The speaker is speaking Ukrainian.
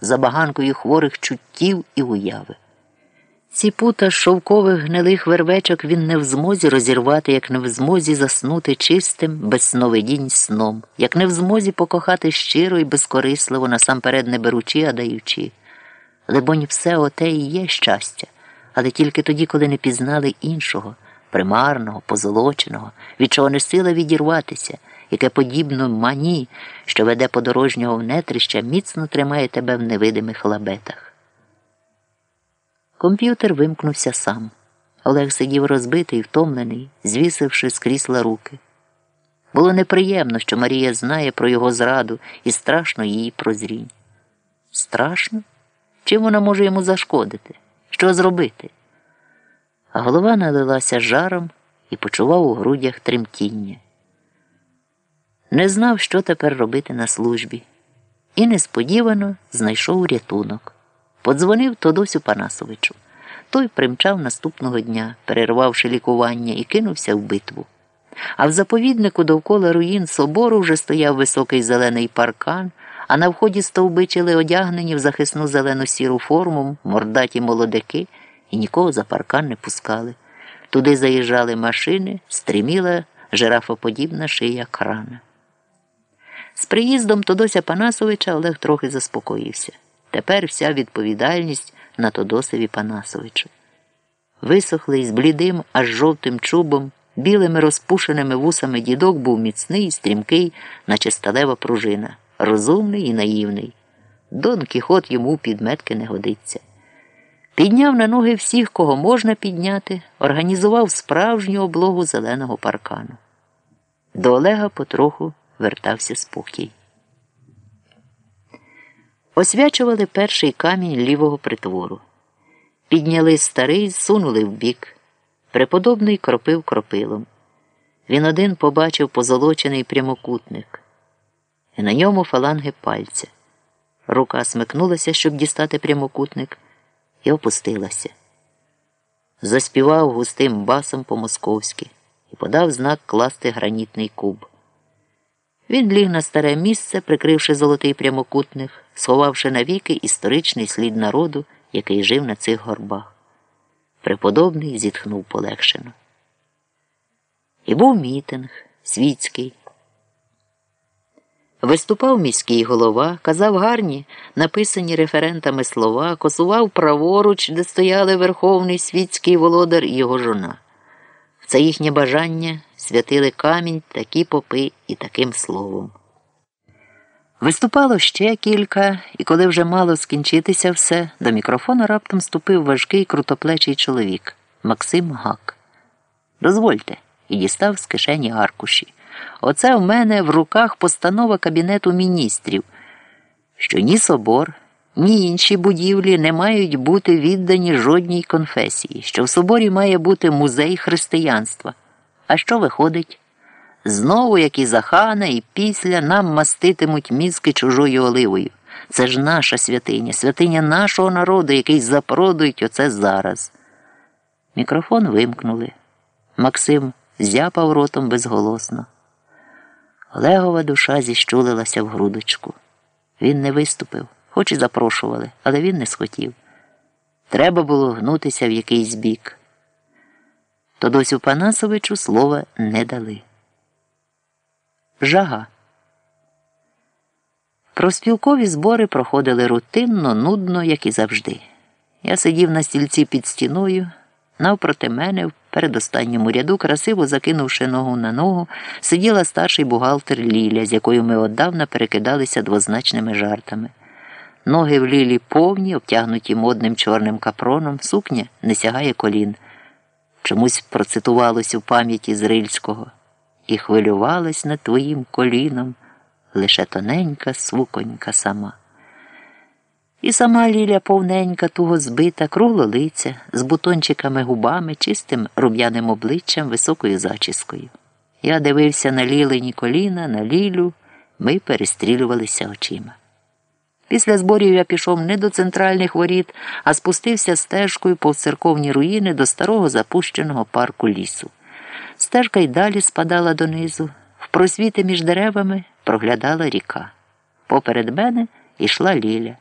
забаганкою хворих чуттів і уяви. Ці пута шовкових гнилих вервечок він не в змозі розірвати, як не в змозі заснути чистим, без сновидінь сном, як не в змозі покохати щиро і безкорисливо, насамперед не беручи, а даючи. Либонь, все оте і є щастя, але тільки тоді, коли не пізнали іншого, примарного, позолоченого, від чого не сила відірватися, яке подібно мані, що веде подорожнього в нетрища, міцно тримає тебе в невидимих лабетах. Комп'ютер вимкнувся сам. Олег сидів розбитий, втомлений, звісивши з крісла руки. Було неприємно, що Марія знає про його зраду і страшно її прозрінь. Страшно? Чим вона може йому зашкодити? Що зробити? А голова налилася жаром і почував у грудях тремтіння. Не знав, що тепер робити на службі, і несподівано знайшов рятунок. Подзвонив Тодосю Панасовичу. Той примчав наступного дня, перервавши лікування, і кинувся в битву. А в заповіднику довкола руїн собору вже стояв високий зелений паркан, а на вході стовбичили одягнені в захисну зелену сіру форму, мордаті молодики, і нікого за паркан не пускали. Туди заїжджали машини, стриміла жирафоподібна шия крана. З приїздом Тодося Панасовича Олег трохи заспокоївся. Тепер вся відповідальність на Тодосові Панасовичу. Висохлий з блідим, аж жовтим чубом, білими розпушеними вусами дідок був міцний, стрімкий, наче сталева пружина, розумний і наївний. Дон Кіхот йому підметки не годиться. Підняв на ноги всіх, кого можна підняти, організував справжню облогу зеленого паркану. До Олега потроху вертався спокій. Освячували перший камінь лівого притвору. Підняли старий, сунули вбік. Преподобний кропив кропилом. Він один побачив позолочений прямокутник, і на ньому фаланги пальця. Рука смикнулася, щоб дістати прямокутник, і опустилася. Заспівав густим басом по-московськи і подав знак класти гранітний куб. Він ліг на старе місце, прикривши золотий прямокутник, сховавши навіки історичний слід народу, який жив на цих горбах. Преподобний зітхнув полегшено. І був мітинг світський. Виступав міський голова, казав гарні, написані референтами слова, косував праворуч, де стояли верховний світський володар і його жона. Це їхнє бажання святили камінь такі попи і таким словом. Виступало ще кілька, і коли вже мало скінчитися все, до мікрофона раптом ступив важкий крутоплечий чоловік Максим Гак. Дозвольте, і дістав з кишені аркуші. Оце в мене в руках постанова Кабінету міністрів, що ні собор, ні інші будівлі не мають бути віддані жодній конфесії, що в соборі має бути музей християнства. А що виходить? Знову, як і за хана, і після нам маститимуть мізки чужою оливою. Це ж наша святиня, святиня нашого народу, який запродують оце зараз. Мікрофон вимкнули. Максим зяпав ротом безголосно. Олегова душа зіщулилася в грудочку. Він не виступив, хоч і запрошували, але він не схотів. Треба було гнутися в якийсь бік. Тодосю Панасовичу слова не дали. Жага. Проспілкові збори проходили рутинно, нудно, як і завжди. Я сидів на стільці під стіною, навпроти мене, в передостанньому ряду, красиво закинувши ногу на ногу, сиділа старший бухгалтер Ліля, з якою ми оддавна перекидалися двозначними жартами. Ноги в Лілі повні, обтягнуті модним чорним капроном, сукня не сягає колін. Чомусь процитувалось у пам'яті з Рильського і хвилювалась над твоїм коліном лише тоненька суконька сама. І сама Ліля повненька, туго збита, круглолиця, з бутончиками губами, чистим рум'яним обличчям, високою зачіскою. Я дивився на лілині коліна, на лілю, ми перестрілювалися очима. Після зборів я пішов не до центральних воріт, а спустився стежкою по церковні руїни до старого запущеного парку лісу. Стежка й далі спадала донизу, в просвіти між деревами проглядала ріка. Поперед мене йшла Ліля.